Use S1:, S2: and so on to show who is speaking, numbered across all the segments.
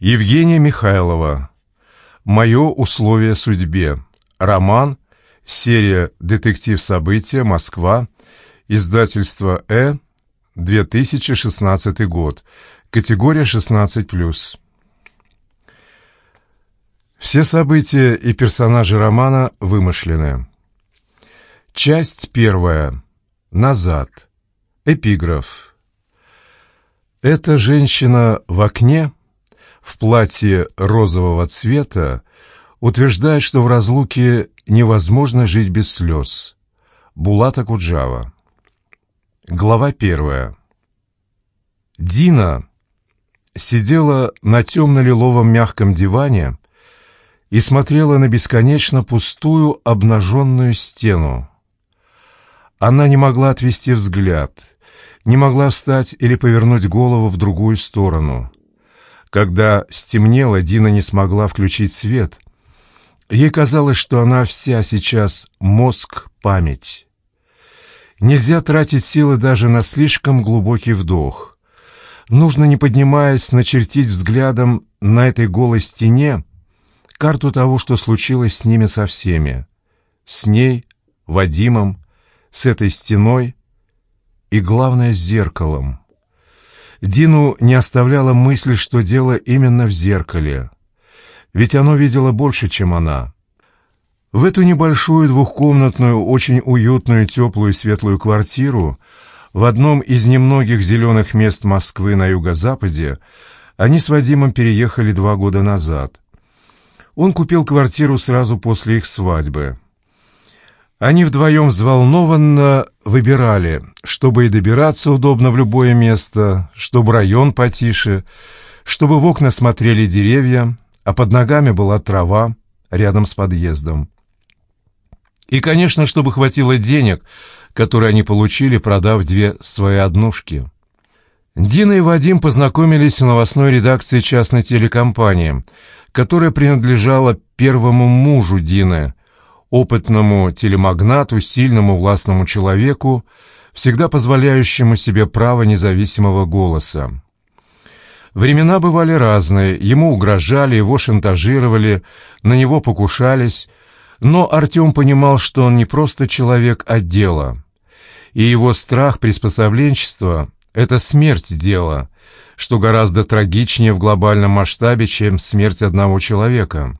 S1: Евгения Михайлова. «Мое условие судьбе». Роман. Серия «Детектив-события. Москва». Издательство «Э». 2016 год. Категория 16+. Все события и персонажи романа вымышлены. Часть первая. Назад. Эпиграф. Эта женщина в окне в платье розового цвета утверждает, что в разлуке невозможно жить без слез. Булата Куджава. Глава первая. Дина сидела на темно-лиловом мягком диване и смотрела на бесконечно пустую обнаженную стену. Она не могла отвести взгляд, не могла встать или повернуть голову в другую сторону. Когда стемнело, Дина не смогла включить свет. Ей казалось, что она вся сейчас мозг, память. Нельзя тратить силы даже на слишком глубокий вдох. Нужно, не поднимаясь, начертить взглядом на этой голой стене карту того, что случилось с ними со всеми. С ней, Вадимом, с этой стеной и, главное, с зеркалом. Дину не оставляла мысль, что дело именно в зеркале. Ведь оно видело больше, чем она. В эту небольшую двухкомнатную, очень уютную, теплую, светлую квартиру в одном из немногих зеленых мест Москвы на юго-западе они с Вадимом переехали два года назад. Он купил квартиру сразу после их свадьбы. Они вдвоем взволнованно выбирали, чтобы и добираться удобно в любое место, чтобы район потише, чтобы в окна смотрели деревья, а под ногами была трава рядом с подъездом. И, конечно, чтобы хватило денег, которые они получили, продав две свои однушки. Дина и Вадим познакомились в новостной редакции частной телекомпании, которая принадлежала первому мужу Дины – опытному телемагнату, сильному властному человеку, всегда позволяющему себе право независимого голоса. Времена бывали разные, ему угрожали, его шантажировали, на него покушались, но Артем понимал, что он не просто человек, а дело. И его страх приспособленчества — это смерть дела, что гораздо трагичнее в глобальном масштабе, чем смерть одного человека.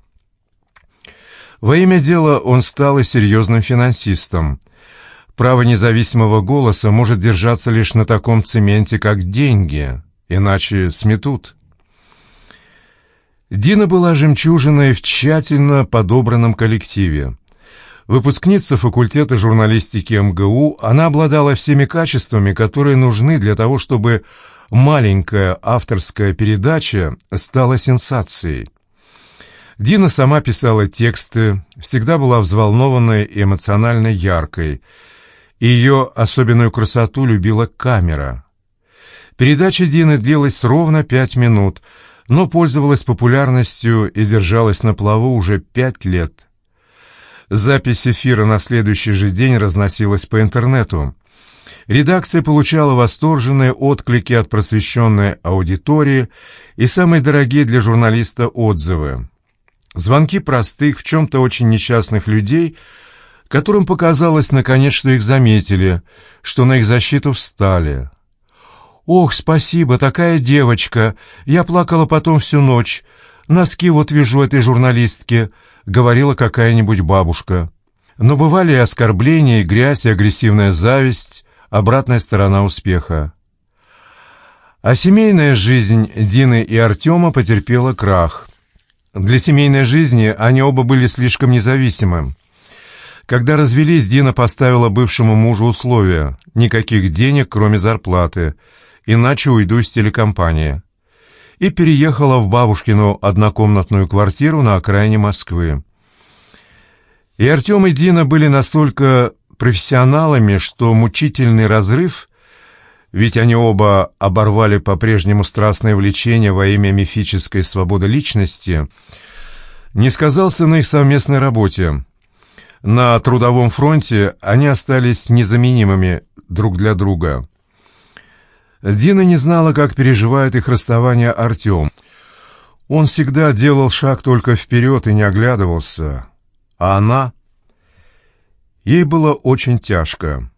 S1: Во имя дела он стал и серьезным финансистом. Право независимого голоса может держаться лишь на таком цементе, как деньги, иначе сметут. Дина была жемчужиной в тщательно подобранном коллективе. Выпускница факультета журналистики МГУ, она обладала всеми качествами, которые нужны для того, чтобы маленькая авторская передача стала сенсацией. Дина сама писала тексты, всегда была взволнованной и эмоционально яркой, и ее особенную красоту любила камера. Передача Дины длилась ровно пять минут, но пользовалась популярностью и держалась на плаву уже пять лет. Запись эфира на следующий же день разносилась по интернету. Редакция получала восторженные отклики от просвещенной аудитории и самые дорогие для журналиста отзывы. Звонки простых, в чем-то очень несчастных людей, которым показалось, наконец, что их заметили, что на их защиту встали. «Ох, спасибо, такая девочка! Я плакала потом всю ночь. Носки вот вижу этой журналистке», — говорила какая-нибудь бабушка. Но бывали и оскорбления, и грязь, и агрессивная зависть, обратная сторона успеха. А семейная жизнь Дины и Артема потерпела крах. Для семейной жизни они оба были слишком независимы. Когда развелись, Дина поставила бывшему мужу условия – никаких денег, кроме зарплаты, иначе уйду из телекомпании. И переехала в бабушкину однокомнатную квартиру на окраине Москвы. И Артем и Дина были настолько профессионалами, что мучительный разрыв ведь они оба оборвали по-прежнему страстное влечение во имя мифической свободы личности, не сказался на их совместной работе. На трудовом фронте они остались незаменимыми друг для друга. Дина не знала, как переживает их расставание Артем. Он всегда делал шаг только вперед и не оглядывался. А она... Ей было очень тяжко.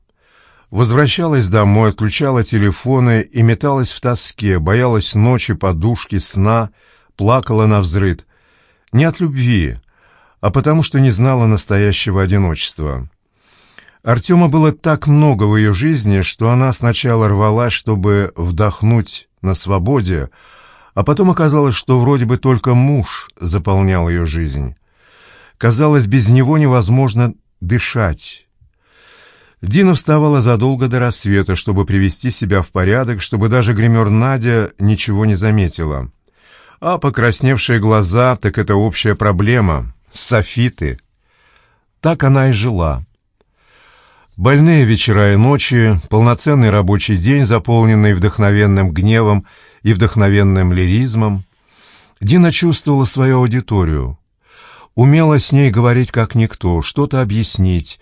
S1: Возвращалась домой, отключала телефоны и металась в тоске, боялась ночи, подушки, сна, плакала на взрыд. Не от любви, а потому что не знала настоящего одиночества. Артема было так много в ее жизни, что она сначала рвалась, чтобы вдохнуть на свободе, а потом оказалось, что вроде бы только муж заполнял ее жизнь. Казалось, без него невозможно дышать. Дина вставала задолго до рассвета, чтобы привести себя в порядок, чтобы даже гример Надя ничего не заметила. А покрасневшие глаза, так это общая проблема. Софиты. Так она и жила. Больные вечера и ночи, полноценный рабочий день, заполненный вдохновенным гневом и вдохновенным лиризмом. Дина чувствовала свою аудиторию. Умела с ней говорить как никто, что-то объяснить,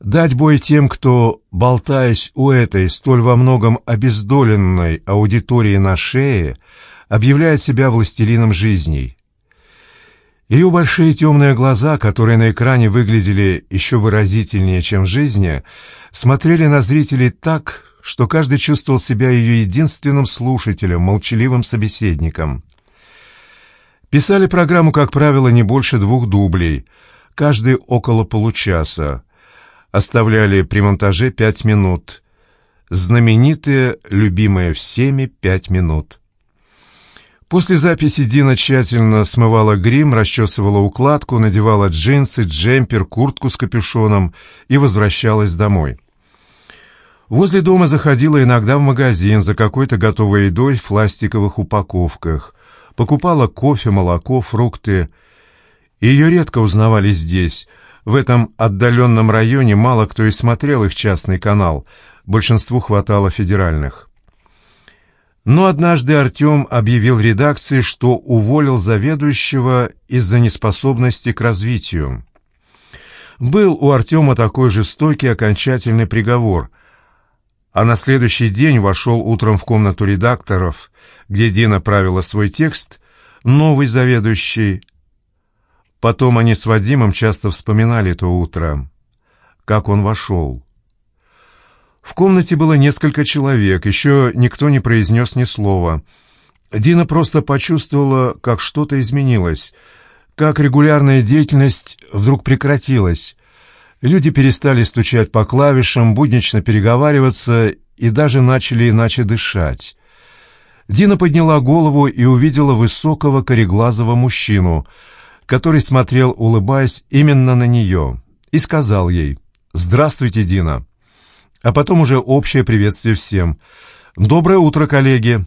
S1: дать бой тем, кто, болтаясь у этой столь во многом обездоленной аудитории на шее, объявляет себя властелином жизней. Ее большие темные глаза, которые на экране выглядели еще выразительнее, чем в жизни, смотрели на зрителей так, что каждый чувствовал себя ее единственным слушателем, молчаливым собеседником. Писали программу, как правило, не больше двух дублей, каждый около получаса. Оставляли при монтаже пять минут. Знаменитые, любимые всеми пять минут. После записи Дина тщательно смывала грим, расчесывала укладку, надевала джинсы, джемпер, куртку с капюшоном и возвращалась домой. Возле дома заходила иногда в магазин за какой-то готовой едой в пластиковых упаковках. Покупала кофе, молоко, фрукты. Ее редко узнавали здесь. В этом отдаленном районе мало кто и смотрел их частный канал. Большинству хватало федеральных. Но однажды Артем объявил редакции, что уволил заведующего из-за неспособности к развитию. Был у Артема такой жестокий окончательный приговор, а на следующий день вошел утром в комнату редакторов, где Дина правила свой текст, новый заведующий. Потом они с Вадимом часто вспоминали то утро, как он вошел. В комнате было несколько человек, еще никто не произнес ни слова. Дина просто почувствовала, как что-то изменилось, как регулярная деятельность вдруг прекратилась. Люди перестали стучать по клавишам, буднично переговариваться и даже начали иначе дышать. Дина подняла голову и увидела высокого кореглазого мужчину, который смотрел, улыбаясь, именно на нее, и сказал ей «Здравствуйте, Дина». А потом уже общее приветствие всем. «Доброе утро, коллеги!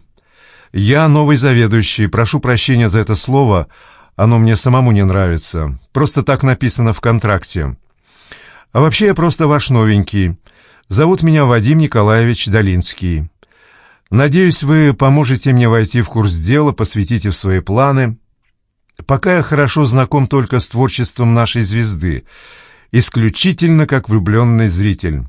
S1: Я новый заведующий. Прошу прощения за это слово. Оно мне самому не нравится. Просто так написано в контракте. А вообще я просто ваш новенький. Зовут меня Вадим Николаевич Долинский. Надеюсь, вы поможете мне войти в курс дела, посвятите в свои планы. Пока я хорошо знаком только с творчеством нашей звезды, исключительно как влюбленный зритель».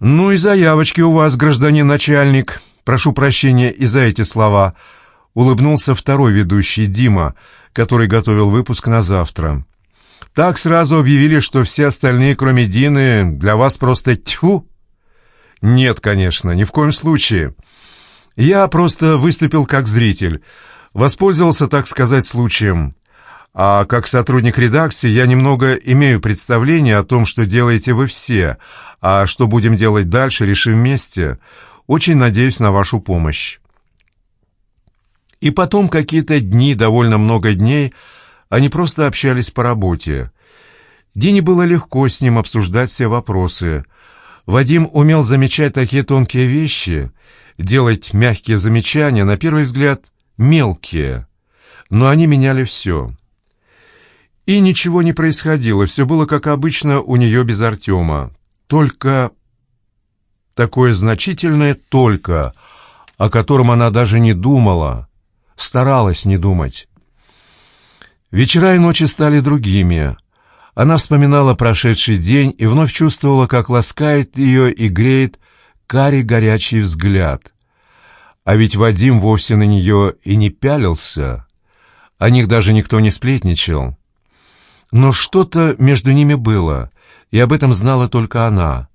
S1: «Ну и заявочки у вас, гражданин начальник. Прошу прощения и за эти слова», — улыбнулся второй ведущий Дима, который готовил выпуск на завтра. «Так сразу объявили, что все остальные, кроме Дины, для вас просто тьфу?» «Нет, конечно, ни в коем случае. Я просто выступил как зритель, воспользовался, так сказать, случаем. А как сотрудник редакции я немного имею представление о том, что делаете вы все, а что будем делать дальше, решим вместе. Очень надеюсь на вашу помощь. И потом какие-то дни, довольно много дней, они просто общались по работе. Дине было легко с ним обсуждать все вопросы. Вадим умел замечать такие тонкие вещи, делать мягкие замечания, на первый взгляд, мелкие, но они меняли все. И ничего не происходило, все было как обычно у нее без Артема. Только такое значительное «только», о котором она даже не думала, старалась не думать. Вечера и ночи стали другими. Она вспоминала прошедший день и вновь чувствовала, как ласкает ее и греет карий горячий взгляд. А ведь Вадим вовсе на нее и не пялился. О них даже никто не сплетничал. Но что-то между ними было, и об этом знала только она.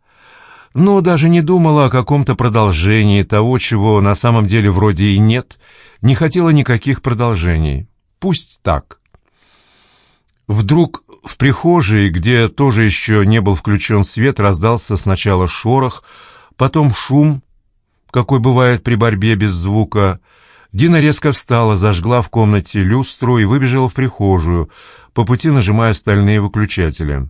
S1: Но даже не думала о каком-то продолжении того, чего на самом деле вроде и нет, не хотела никаких продолжений. Пусть так. Вдруг в прихожей, где тоже еще не был включен свет, раздался сначала шорох, потом шум, какой бывает при борьбе без звука. Дина резко встала, зажгла в комнате люстру и выбежала в прихожую, по пути нажимая стальные выключатели.